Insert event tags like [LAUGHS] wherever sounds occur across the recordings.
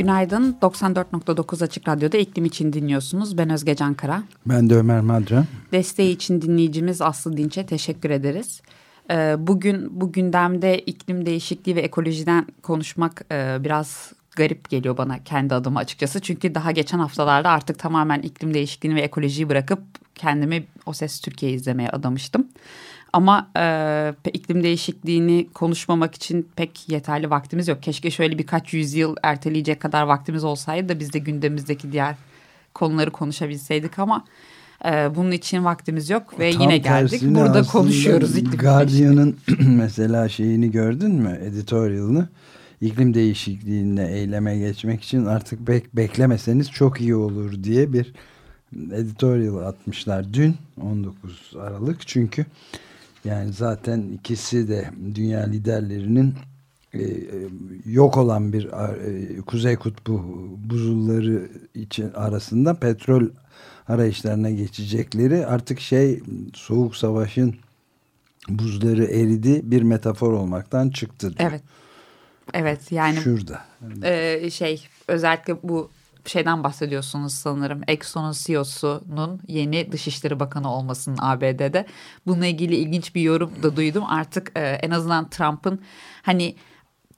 Günaydın. 94.9 Açık Radyo'da iklim için dinliyorsunuz. Ben Özge Can Kara. Ben de Ömer Madra. Desteği için dinleyicimiz Aslı Dinç'e teşekkür ederiz. Ee, bugün bu gündemde iklim değişikliği ve ekolojiden konuşmak e, biraz garip geliyor bana kendi adıma açıkçası. Çünkü daha geçen haftalarda artık tamamen iklim değişikliğini ve ekolojiyi bırakıp kendimi O Ses Türkiye izlemeye adamıştım. Ama e, iklim değişikliğini konuşmamak için pek yeterli vaktimiz yok. Keşke şöyle birkaç yüzyıl erteleyecek kadar vaktimiz olsaydı da biz de gündemimizdeki diğer konuları konuşabilseydik ama e, bunun için vaktimiz yok ve Tam yine geldik. Burada konuşuyoruz iklim Guardian'ın [CLEARS THROAT] mesela şeyini gördün mü? Editorial'ını iklim değişikliğine eyleme geçmek için artık bek beklemeseniz çok iyi olur diye bir editorial atmışlar dün 19 Aralık çünkü yani zaten ikisi de dünya liderlerinin e, e, yok olan bir e, Kuzey Kutbu buzulları için arasında petrol arayışlarına geçecekleri artık şey soğuk savaşın buzları eridi bir metafor olmaktan çıktı. Diyor. Evet. Evet yani şurada. E, şey özellikle bu şeyden bahsediyorsunuz sanırım. Exxon'un CEO'sunun yeni Dışişleri Bakanı olmasının ABD'de. Bununla ilgili ilginç bir yorum da duydum. Artık e, en azından Trump'ın hani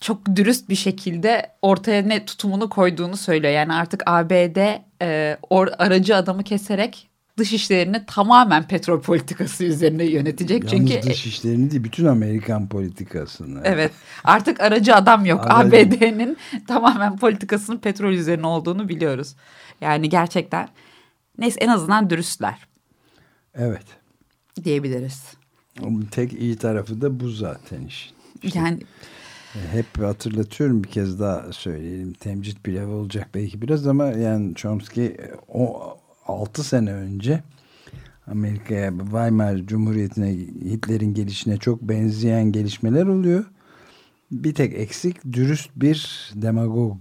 çok dürüst bir şekilde ortaya ne tutumunu koyduğunu söylüyor. Yani artık ABD e, or, aracı adamı keserek dış işlerini tamamen petrol politikası üzerine yönetecek. Yalnız Çünkü dış işlerini değil bütün Amerikan politikasını. Evet artık aracı adam yok. ABD'nin tamamen politikasının petrol üzerine olduğunu biliyoruz. Yani gerçekten neyse en azından dürüstler. Evet. Diyebiliriz. Tek iyi tarafı da bu zaten işin. İşte yani hep hatırlatıyorum bir kez daha söyleyelim. Temcit pilav olacak belki biraz ama yani Chomsky o 6 sene önce Amerika'ya Weimar Cumhuriyeti'ne Hitler'in gelişine çok benzeyen gelişmeler oluyor. Bir tek eksik dürüst bir demagog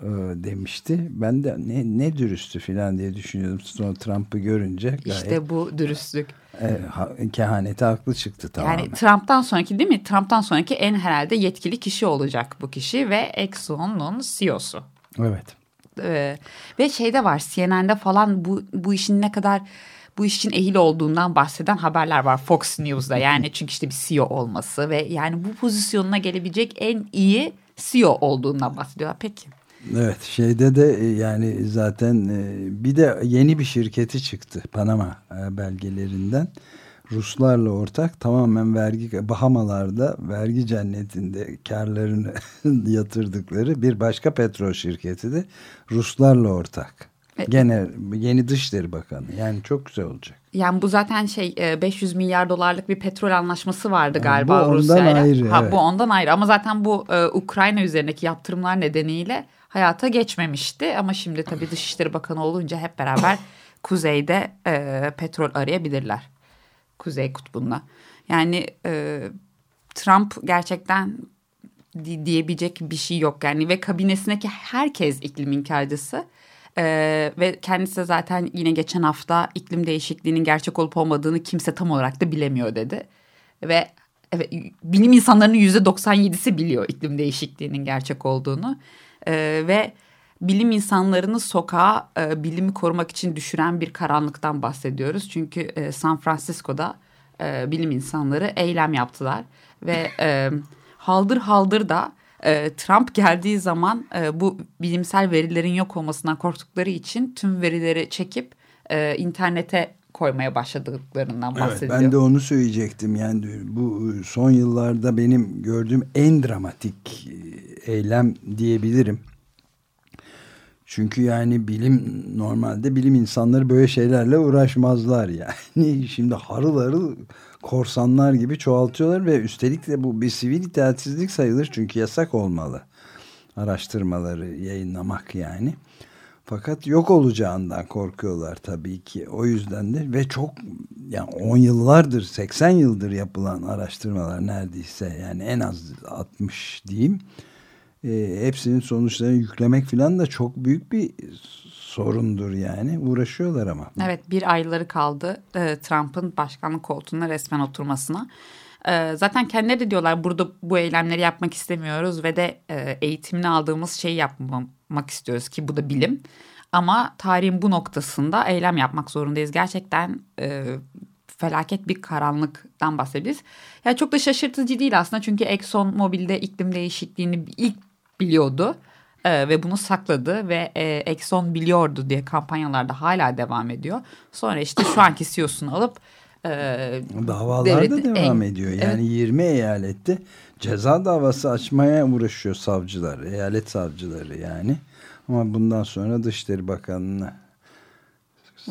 e, demişti. Ben de ne, ne dürüstü falan diye düşünüyordum. Sonra Trump'ı görünce. Gayet, işte bu dürüstlük. E, ha, kehaneti haklı çıktı tamamen. Yani Trump'tan sonraki değil mi? Trump'tan sonraki en herhalde yetkili kişi olacak bu kişi ve Exxon'un CEO'su. Evet. Ee, ve şeyde var CNN'de falan bu, bu işin ne kadar bu iş için ehil olduğundan bahseden haberler var Fox News'da. Yani çünkü işte bir CEO olması ve yani bu pozisyonuna gelebilecek en iyi CEO olduğundan bahsediyorlar. Peki. Evet şeyde de e, yani zaten e, bir de yeni bir şirketi çıktı Panama e, belgelerinden. Ruslarla ortak tamamen vergi Bahamalarda vergi cennetinde karlarını [LAUGHS] yatırdıkları bir başka petrol şirketi de Ruslarla ortak. E, Gene yeni Dışişleri Bakanı. Yani çok güzel olacak. Yani bu zaten şey 500 e, milyar dolarlık bir petrol anlaşması vardı galiba yani bu Rusya ile. Ayrı, ha, evet. Bu ondan ayrı ama zaten bu e, Ukrayna üzerindeki yaptırımlar nedeniyle hayata geçmemişti. Ama şimdi tabii Dışişleri Bakanı olunca hep beraber [LAUGHS] kuzeyde e, petrol arayabilirler. Kuzey Kutbu'nda. Yani e, Trump gerçekten diyebilecek bir şey yok yani ve kabinesindeki herkes iklim inkarcısı. Ee, ve kendisi zaten yine geçen hafta iklim değişikliğinin gerçek olup olmadığını kimse tam olarak da bilemiyor dedi. Ve evet, bilim insanlarının yüzde 97'si biliyor iklim değişikliğinin gerçek olduğunu. Ee, ve bilim insanlarını sokağa e, bilimi korumak için düşüren bir karanlıktan bahsediyoruz. Çünkü e, San Francisco'da e, bilim insanları eylem yaptılar ve e, haldır haldır da e, Trump geldiği zaman e, bu bilimsel verilerin yok olmasından korktukları için tüm verileri çekip e, internete koymaya başladıklarından bahsediyor. Evet, ben de onu söyleyecektim. Yani bu son yıllarda benim gördüğüm en dramatik e, eylem diyebilirim. Çünkü yani bilim normalde bilim insanları böyle şeylerle uğraşmazlar yani. [LAUGHS] Şimdi harıl harıl korsanlar gibi çoğaltıyorlar ve üstelik de bu bir sivil itaatsizlik sayılır çünkü yasak olmalı. Araştırmaları yayınlamak yani. Fakat yok olacağından korkuyorlar tabii ki. O yüzden de ve çok yani 10 yıllardır 80 yıldır yapılan araştırmalar neredeyse yani en az 60 diyeyim. E, hepsinin sonuçlarını yüklemek falan da çok büyük bir sorundur yani. Uğraşıyorlar ama. Evet bir ayları kaldı e, Trump'ın başkanlık koltuğuna resmen oturmasına. E, zaten kendileri de diyorlar burada bu eylemleri yapmak istemiyoruz ve de e, eğitimini aldığımız şeyi yapmak istiyoruz ki bu da bilim. Ama tarihin bu noktasında eylem yapmak zorundayız. Gerçekten e, felaket bir karanlıktan bahsedebiliriz. Yani çok da şaşırtıcı değil aslında çünkü Exxon Mobil'de iklim değişikliğini ilk biliyordu e, ve bunu sakladı ve e, Exxon biliyordu diye kampanyalarda hala devam ediyor. Sonra işte şu anki CEO'sunu alıp e, davalar da devam en, ediyor. Yani evet. 20 eyalette ceza davası açmaya uğraşıyor savcılar, eyalet savcıları yani. Ama bundan sonra Dışişleri Bakanı'na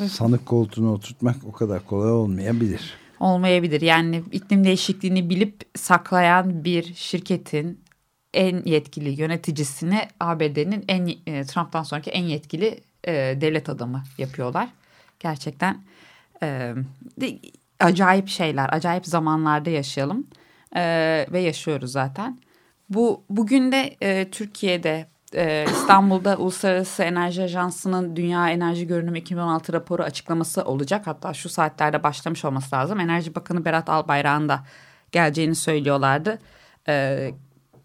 sanık koltuğuna oturtmak o kadar kolay olmayabilir. Olmayabilir. Yani iklim değişikliğini bilip saklayan bir şirketin en yetkili yöneticisini ABD'nin en e, Trump'tan sonraki en yetkili e, devlet adamı yapıyorlar. Gerçekten e, de, acayip şeyler, acayip zamanlarda yaşayalım e, ve yaşıyoruz zaten. Bu bugün de e, Türkiye'de e, İstanbul'da Uluslararası Enerji Ajansı'nın Dünya Enerji Görünümü 2016 raporu açıklaması olacak. Hatta şu saatlerde başlamış olması lazım. Enerji Bakanı Berat Albayrak'ın da geleceğini söylüyorlardı. E,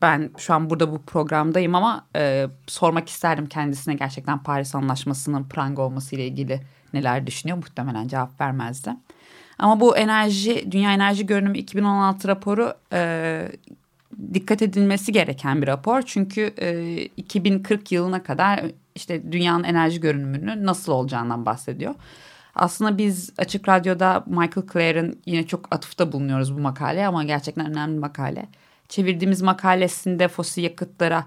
ben şu an burada bu programdayım ama e, sormak isterdim kendisine gerçekten Paris Anlaşması'nın pranga olması ile ilgili neler düşünüyor. Muhtemelen cevap vermezdi. Ama bu enerji, Dünya Enerji Görünümü 2016 raporu e, dikkat edilmesi gereken bir rapor. Çünkü e, 2040 yılına kadar işte dünyanın enerji görünümünün nasıl olacağından bahsediyor. Aslında biz Açık Radyo'da Michael Clare'ın yine çok atıfta bulunuyoruz bu makaleye ama gerçekten önemli makale çevirdiğimiz makalesinde fosil yakıtlara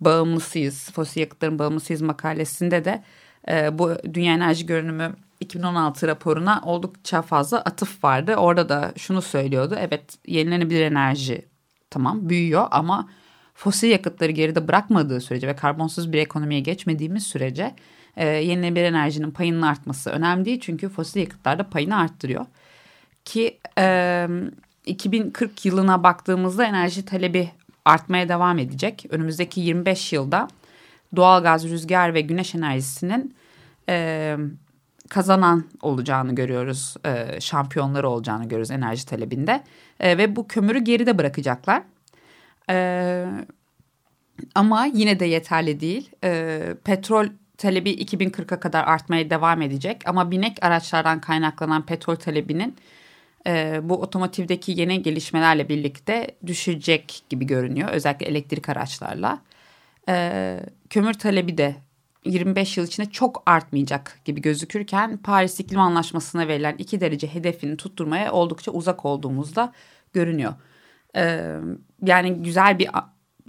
bağımlısıyız, fosil yakıtların bağımlısıyız makalesinde de e, bu Dünya Enerji Görünümü 2016 raporuna oldukça fazla atıf vardı. Orada da şunu söylüyordu. Evet yenilenebilir enerji tamam büyüyor ama fosil yakıtları geride bırakmadığı sürece ve karbonsuz bir ekonomiye geçmediğimiz sürece e, yenilenebilir enerjinin payının artması önemli değil. Çünkü fosil yakıtlar da payını arttırıyor. Ki e, 2040 yılına baktığımızda enerji talebi artmaya devam edecek. Önümüzdeki 25 yılda doğalgaz, rüzgar ve güneş enerjisinin e, kazanan olacağını görüyoruz. E, şampiyonları olacağını görüyoruz enerji talebinde. E, ve bu kömürü geride bırakacaklar. E, ama yine de yeterli değil. E, petrol talebi 2040'a kadar artmaya devam edecek. Ama binek araçlardan kaynaklanan petrol talebinin e, bu otomotivdeki yeni gelişmelerle birlikte düşecek gibi görünüyor. Özellikle elektrik araçlarla. E, kömür talebi de 25 yıl içinde çok artmayacak gibi gözükürken Paris İklim Anlaşması'na verilen 2 derece hedefini tutturmaya oldukça uzak olduğumuzda görünüyor. E, yani güzel bir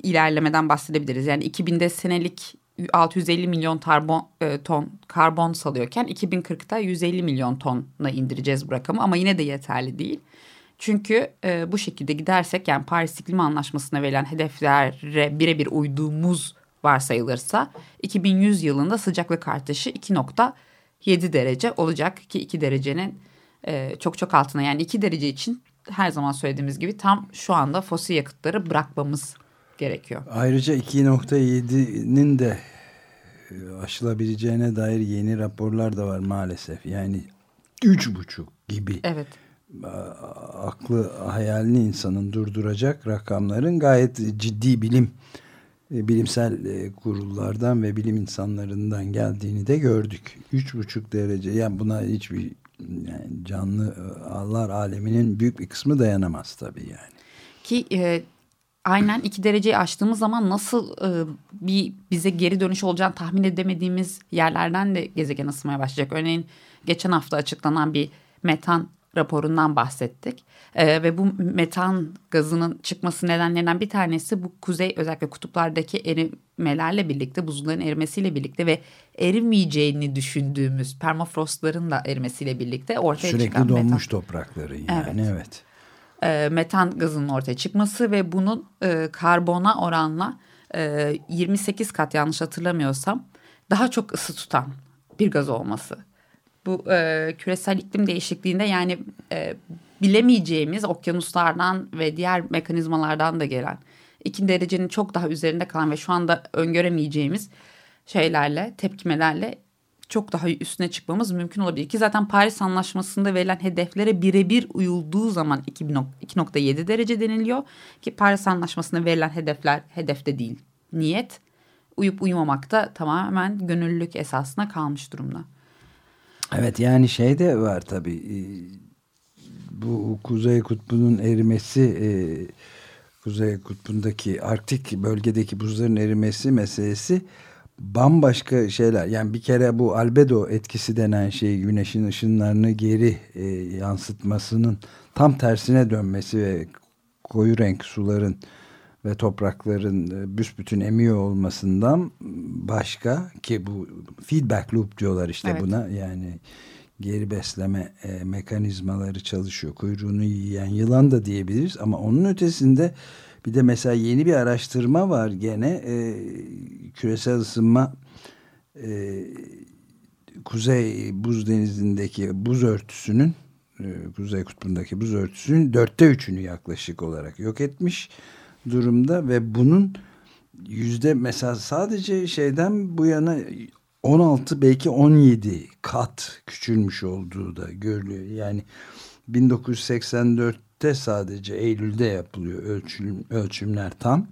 ilerlemeden bahsedebiliriz. Yani 2000'de senelik 650 milyon karbon, e, ton karbon salıyorken 2040'ta 150 milyon tona indireceğiz bu rakamı ama yine de yeterli değil. Çünkü e, bu şekilde gidersek yani Paris İklim Anlaşması'na verilen hedeflere birebir uyduğumuz varsayılırsa 2100 yılında sıcaklık artışı 2.7 derece olacak ki 2 derecenin e, çok çok altına yani 2 derece için her zaman söylediğimiz gibi tam şu anda fosil yakıtları bırakmamız gerekiyor. Ayrıca 2.7'nin de e, aşılabileceğine dair yeni raporlar da var maalesef. Yani üç buçuk gibi. Evet. Aklı hayalini insanın durduracak rakamların gayet ciddi bilim e, bilimsel e, kurullardan ve bilim insanlarından geldiğini de gördük. Üç buçuk derece yani buna hiçbir yani canlı Allah aleminin büyük bir kısmı dayanamaz tabii yani. Ki e, aynen iki dereceyi aştığımız zaman nasıl e, bir bize geri dönüş olacağını tahmin edemediğimiz yerlerden de gezegen ısınmaya başlayacak. Örneğin geçen hafta açıklanan bir metan raporundan bahsettik. E, ve bu metan gazının çıkması nedenlerinden bir tanesi bu kuzey özellikle kutuplardaki erimelerle birlikte buzulların erimesiyle birlikte ve erimeyeceğini düşündüğümüz permafrostların da erimesiyle birlikte ortaya Sürekli çıkan donmuş metan. toprakları yani evet. evet. E, metan gazının ortaya çıkması ve bunun e, karbona oranla e, 28 kat yanlış hatırlamıyorsam daha çok ısı tutan bir gaz olması. Bu e, küresel iklim değişikliğinde yani e, bilemeyeceğimiz okyanuslardan ve diğer mekanizmalardan da gelen iki derecenin çok daha üzerinde kalan ve şu anda öngöremeyeceğimiz şeylerle, tepkimelerle çok daha üstüne çıkmamız mümkün olabilir. Ki zaten Paris Anlaşması'nda verilen hedeflere birebir uyulduğu zaman 2.7 derece deniliyor. Ki Paris Anlaşması'nda verilen hedefler hedefte değil, niyet. Uyup uyumamak da tamamen gönüllülük esasına kalmış durumda. Evet yani şey de var tabii e, bu Kuzey Kutbu'nun erimesi e, Kuzey Kutbu'ndaki Arktik bölgedeki buzların erimesi meselesi bambaşka şeyler. Yani bir kere bu albedo etkisi denen şey güneşin ışınlarını geri e, yansıtmasının tam tersine dönmesi ve koyu renk suların ve toprakların e, büsbütün emiyor olmasından başka ki bu feedback loop diyorlar işte evet. buna yani geri besleme e, mekanizmaları çalışıyor. Kuyruğunu yiyen yılan da diyebiliriz ama onun ötesinde bir de mesela yeni bir araştırma var gene e, küresel ısınma e, Kuzey Buz Denizi'ndeki buz örtüsünün e, Kuzey Kutbu'ndaki buz örtüsünün dörtte üçünü yaklaşık olarak yok etmiş durumda ve bunun yüzde mesela sadece şeyden bu yana 16 belki 17 kat küçülmüş olduğu da görülüyor. Yani 1984'te sadece Eylül'de yapılıyor ölçüm, ölçümler tam.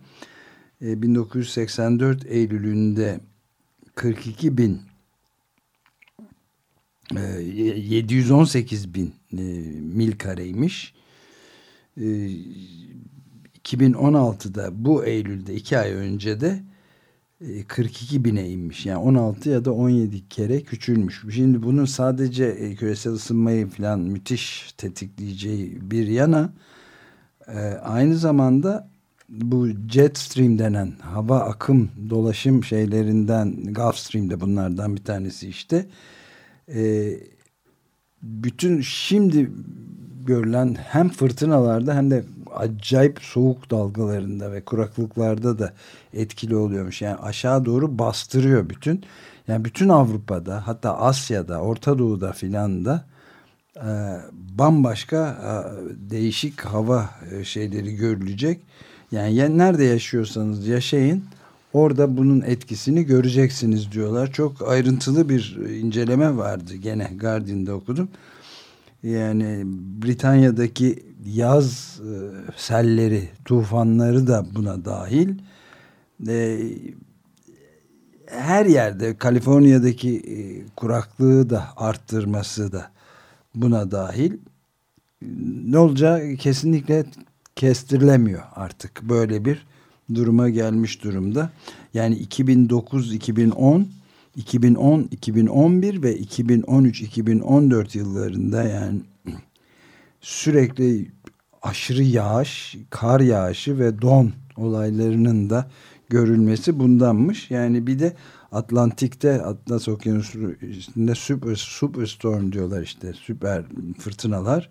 E, 1984 Eylül'ünde 42 bin e, 718 bin e, mil kareymiş. E, 2016'da bu Eylül'de iki ay önce de 42 e, bine inmiş. Yani 16 ya da 17 kere küçülmüş. Şimdi bunun sadece e, küresel ısınmayı falan müthiş tetikleyeceği bir yana e, aynı zamanda bu jet stream denen hava akım dolaşım şeylerinden Gulf Stream de bunlardan bir tanesi işte bütün şimdi görülen hem fırtınalarda hem de acayip soğuk dalgalarında ve kuraklıklarda da etkili oluyormuş. Yani aşağı doğru bastırıyor bütün. Yani bütün Avrupa'da hatta Asya'da, Orta Doğu'da filan da e, bambaşka e, değişik hava e, şeyleri görülecek. Yani ya, nerede yaşıyorsanız yaşayın orada bunun etkisini göreceksiniz diyorlar. Çok ayrıntılı bir inceleme vardı gene Guardian'da okudum. Yani Britanya'daki yaz e, selleri, tufanları da buna dahil. E, her yerde Kaliforniya'daki e, kuraklığı da arttırması da buna dahil. Ne olacağı kesinlikle kestirilemiyor artık. Böyle bir duruma gelmiş durumda. Yani 2009, 2010 2010, 2011 ve 2013, 2014 yıllarında yani sürekli aşırı yağış, kar yağışı ve don olaylarının da görülmesi bundanmış. Yani bir de Atlantik'te Atlas Okyanusu üstünde super, superstorm diyorlar işte süper fırtınalar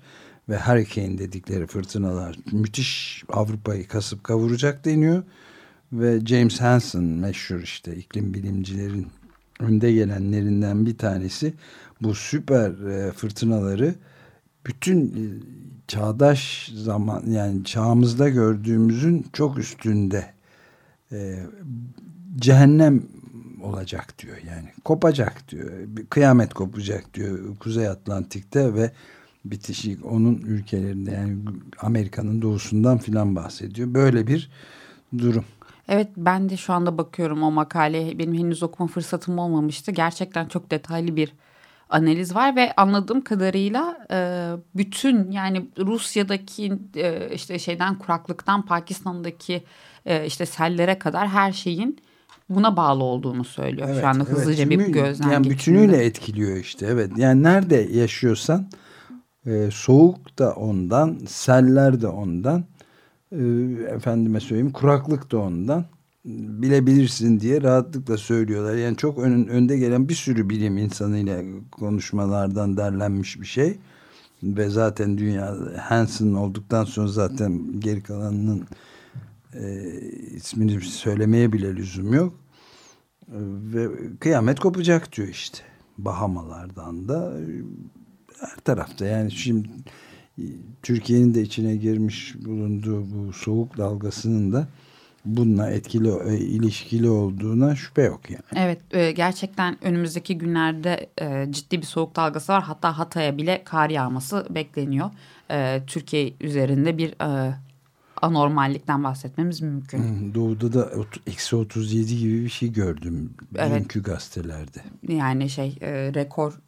ve hurricane dedikleri fırtınalar müthiş Avrupa'yı kasıp kavuracak deniyor ve James Hansen meşhur işte iklim bilimcilerin önde gelenlerinden bir tanesi bu süper e, fırtınaları bütün e, çağdaş zaman yani çağımızda gördüğümüzün çok üstünde e, cehennem olacak diyor. Yani kopacak diyor. Bir kıyamet kopacak diyor Kuzey Atlantik'te ve bitişik onun ülkelerinde yani Amerika'nın doğusundan filan bahsediyor. Böyle bir durum. Evet ben de şu anda bakıyorum o makaleye benim henüz okuma fırsatım olmamıştı gerçekten çok detaylı bir analiz var ve anladığım kadarıyla e, bütün yani Rusya'daki e, işte şeyden kuraklıktan Pakistan'daki e, işte sellere kadar her şeyin buna bağlı olduğunu söylüyor. Evet, Şu anda hızlıca evet. bir gözlem Yani bütünüyle etkiliyor işte evet. Yani nerede yaşıyorsan E, soğuk da ondan, seller de ondan, efendime söyleyeyim kuraklık da ondan bilebilirsin diye rahatlıkla söylüyorlar. Yani çok ön, önde gelen bir sürü bilim insanıyla konuşmalardan derlenmiş bir şey. Ve zaten dünya Hansen olduktan sonra zaten geri kalanının e, ismini söylemeye bile lüzum yok. E, ve kıyamet kopacak diyor işte. Bahamalardan da her tarafta yani şimdi Türkiye'nin de içine girmiş bulunduğu bu soğuk dalgasının da bununla etkili e, ilişkili olduğuna şüphe yok yani. Evet e, gerçekten önümüzdeki günlerde e, ciddi bir soğuk dalgası var. Hatta Hatay'a bile kar yağması bekleniyor. Türkiye üzerinde bir anormallikten bahsetmemiz mümkün. Doğu'da da eksi 37 gibi bir şey gördüm evet. dünkü gazetelerde. Yani şey rekor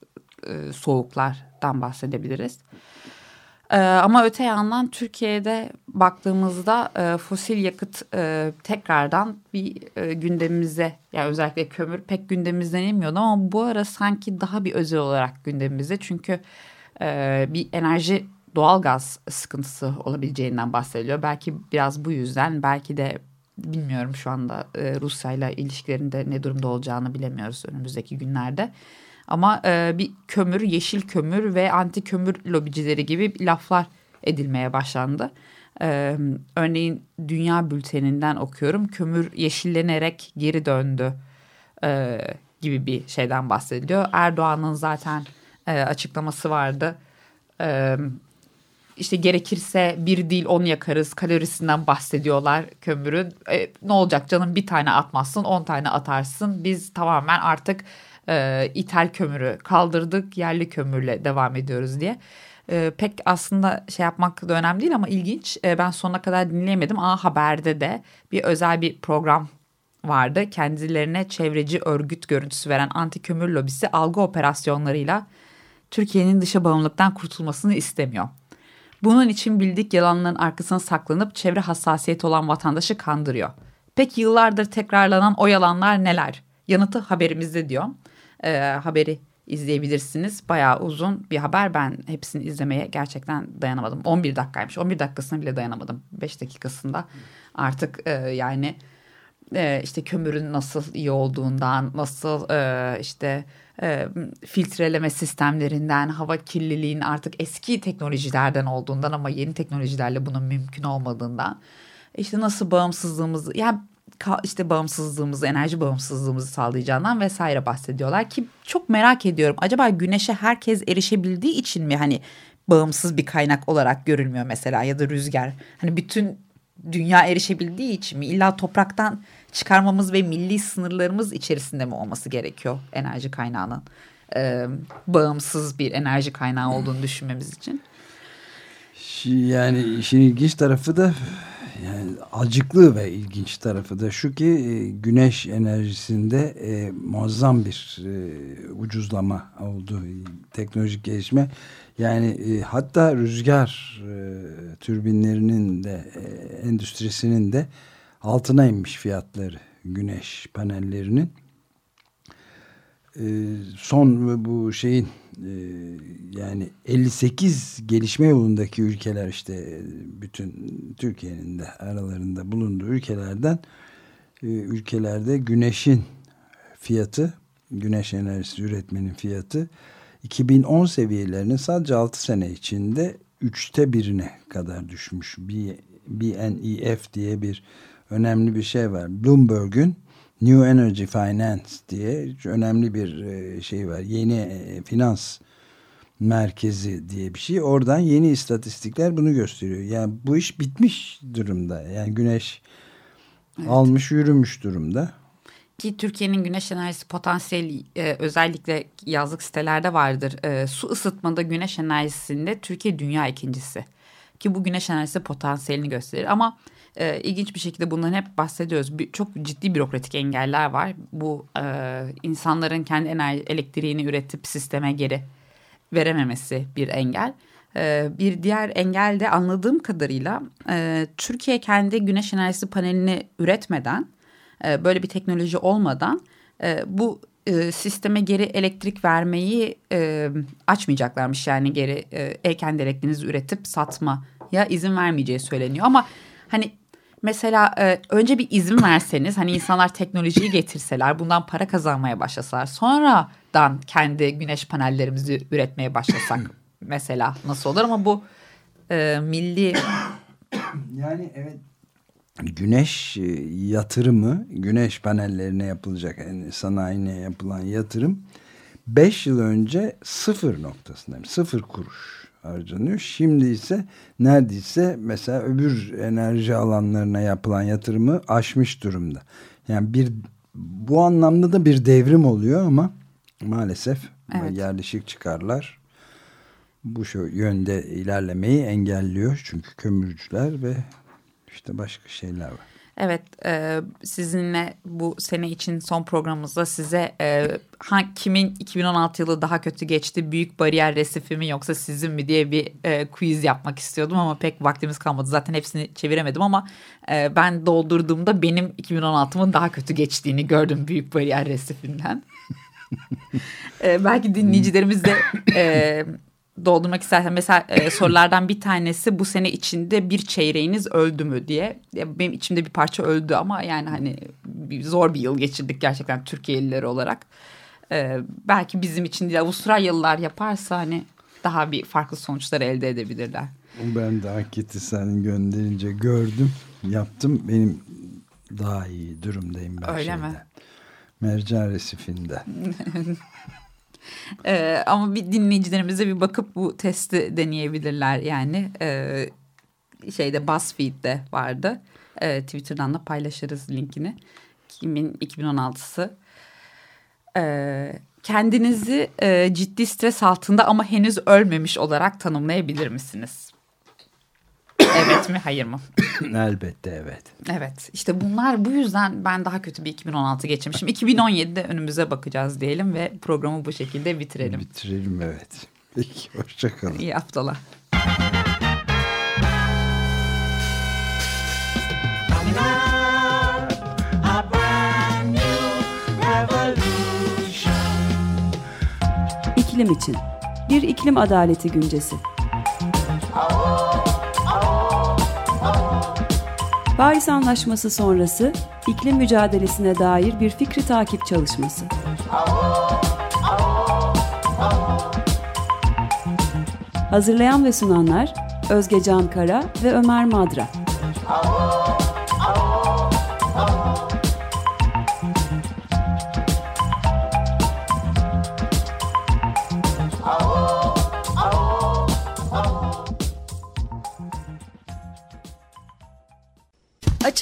soğuklardan bahsedebiliriz. Ee, ama öte yandan Türkiye'de baktığımızda e, fosil yakıt e, tekrardan bir e, gündemimize yani özellikle kömür pek gündemimizden inmiyordu ama bu ara sanki daha bir özel olarak gündemimizde çünkü e, bir enerji doğalgaz sıkıntısı olabileceğinden bahsediliyor. Belki biraz bu yüzden belki de bilmiyorum şu anda e, Rusya ile ilişkilerinde ne durumda olacağını bilemiyoruz önümüzdeki günlerde. Ama e, bir kömür, yeşil kömür ve anti kömür lobicileri gibi laflar edilmeye başlandı. E, örneğin Dünya Bülteni'nden okuyorum. Kömür yeşillenerek geri döndü e, gibi bir şeyden bahsediliyor. Erdoğan'ın zaten e, açıklaması vardı. E, işte gerekirse bir değil on yakarız kalorisinden bahsediyorlar kömürün. E, ne olacak canım bir tane atmazsın on tane atarsın. Biz tamamen artık e, ithal kömürü kaldırdık yerli kömürle devam ediyoruz diye. E, pek aslında şey yapmak da önemli değil ama ilginç. E, ben sonuna kadar dinleyemedim. A Haber'de de bir özel bir program vardı. Kendilerine çevreci örgüt görüntüsü veren anti kömür lobisi algı operasyonlarıyla Türkiye'nin dışa bağımlılıktan kurtulmasını istemiyor. Bunun için bildik yalanların arkasına saklanıp çevre hassasiyeti olan vatandaşı kandırıyor. Peki yıllardır tekrarlanan o yalanlar neler? Yanıtı haberimizde diyor e, haberi izleyebilirsiniz. Bayağı uzun bir haber. Ben hepsini izlemeye gerçekten dayanamadım. 11 dakikaymış. 11 dakikasına bile dayanamadım. 5 dakikasında artık e, yani e, işte kömürün nasıl iyi olduğundan, nasıl e, işte e, filtreleme sistemlerinden, hava kirliliğinin artık eski teknolojilerden olduğundan ama yeni teknolojilerle bunun mümkün olmadığından işte nasıl bağımsızlığımızı yani işte bağımsızlığımızı, enerji bağımsızlığımızı sağlayacağından vesaire bahsediyorlar ki çok merak ediyorum. Acaba güneşe herkes erişebildiği için mi hani bağımsız bir kaynak olarak görülmüyor mesela ya da rüzgar? Hani bütün dünya erişebildiği için mi? İlla topraktan çıkarmamız ve milli sınırlarımız içerisinde mi olması gerekiyor enerji kaynağının? Ee, bağımsız bir enerji kaynağı olduğunu düşünmemiz için. Yani işin ilginç tarafı da yani acıklı ve ilginç tarafı da şu ki e, güneş enerjisinde e, muazzam bir e, ucuzlama oldu teknolojik gelişme. Yani e, hatta rüzgar e, türbinlerinin de e, endüstrisinin de altına inmiş fiyatları güneş panellerinin. E, son bu şeyin e, yani 58 gelişme yolundaki ülkeler işte bütün Türkiye'nin de aralarında bulunduğu ülkelerden e, ülkelerde güneşin fiyatı güneş enerjisi üretmenin fiyatı 2010 seviyelerinin sadece 6 sene içinde üçte birine kadar düşmüş. BNEF diye bir önemli bir şey var. Bloomberg'ün New Energy Finance diye önemli bir e, şey var. Yeni e, finans merkezi diye bir şey. Oradan yeni istatistikler bunu gösteriyor. Yani bu iş bitmiş durumda. Yani güneş evet. almış yürümüş durumda. Ki Türkiye'nin güneş enerjisi potansiyeli e, özellikle yazlık sitelerde vardır. E, su ısıtmada güneş enerjisinde Türkiye dünya ikincisi. Ki bu güneş enerjisi potansiyelini gösterir. Ama e, ilginç bir şekilde bundan hep bahsediyoruz. Bir, çok ciddi bürokratik engeller var. Bu e, insanların kendi enerji, elektriğini üretip sisteme geri verememesi bir engel. E, bir diğer engel de anladığım kadarıyla e, Türkiye kendi güneş enerjisi panelini üretmeden, e, böyle bir teknoloji olmadan e, bu e, sisteme geri elektrik vermeyi e, açmayacaklarmış. Yani geri e, kendi elektriğinizi üretip satmaya izin vermeyeceği söyleniyor. Ama hani mesela e, önce bir izin verseniz hani insanlar teknolojiyi getirseler bundan para kazanmaya başlasalar sonradan kendi güneş panellerimizi üretmeye başlasak [CLEARS THROAT] mesela nasıl olur? Ama bu e, milli yani evet. Güneş e, yatırımı güneş panellerine yapılacak yani sanayine yapılan yatırım 5 yıl önce sıfır noktasındayım sıfır kuruş harcanıyor. Şimdi ise neredeyse mesela öbür enerji alanlarına yapılan yatırımı aşmış durumda. Yani bir bu anlamda da bir devrim oluyor ama maalesef evet. yerleşik çıkarlar bu şu yönde ilerlemeyi engelliyor. Çünkü kömürcüler ve işte başka şeyler var. Evet e, sizinle bu sene için son programımızda size e, ha, kimin 2016 yılı daha kötü geçti büyük bariyer resifi mi yoksa sizin mi diye bir e, quiz yapmak istiyordum ama pek vaktimiz kalmadı. Zaten hepsini çeviremedim ama e, ben doldurduğumda benim 2016'mın daha kötü geçtiğini gördüm büyük bariyer resifinden. [LAUGHS] e, belki dinleyicilerimiz de... E, doldurmak istersen mesela e, [COUGHS] sorulardan bir tanesi bu sene içinde bir çeyreğiniz öldü mü diye. Ya, benim içimde bir parça öldü ama yani hani bir, zor bir yıl geçirdik gerçekten Türkiye'liler olarak. E, belki bizim için değil Avustralyalılar yaparsa hani daha bir farklı sonuçlar elde edebilirler. Ben de anketi senin gönderince gördüm yaptım benim daha iyi durumdayım ben Öyle şeyden. mi? Mercan resifinde. [LAUGHS] Ee, ama bir dinleyicilerimize bir bakıp bu testi deneyebilirler yani. Ee, şeyde BuzzFeed'de vardı. Ee, Twitter'dan da paylaşırız linkini. Kimin 2016'sı. Ee, kendinizi e, ciddi stres altında ama henüz ölmemiş olarak tanımlayabilir misiniz? Evet mi hayır mı? [COUGHS] Elbette evet. Evet işte bunlar bu yüzden ben daha kötü bir 2016 geçirmişim. 2017'de önümüze bakacağız diyelim ve programı bu şekilde bitirelim. Bitirelim evet. Peki hoşçakalın. İyi haftalar. İklim için bir iklim adaleti güncesi. Paris Anlaşması sonrası iklim mücadelesine dair bir fikri takip çalışması. Hazırlayan ve sunanlar Özge Can Kara ve Ömer Madra.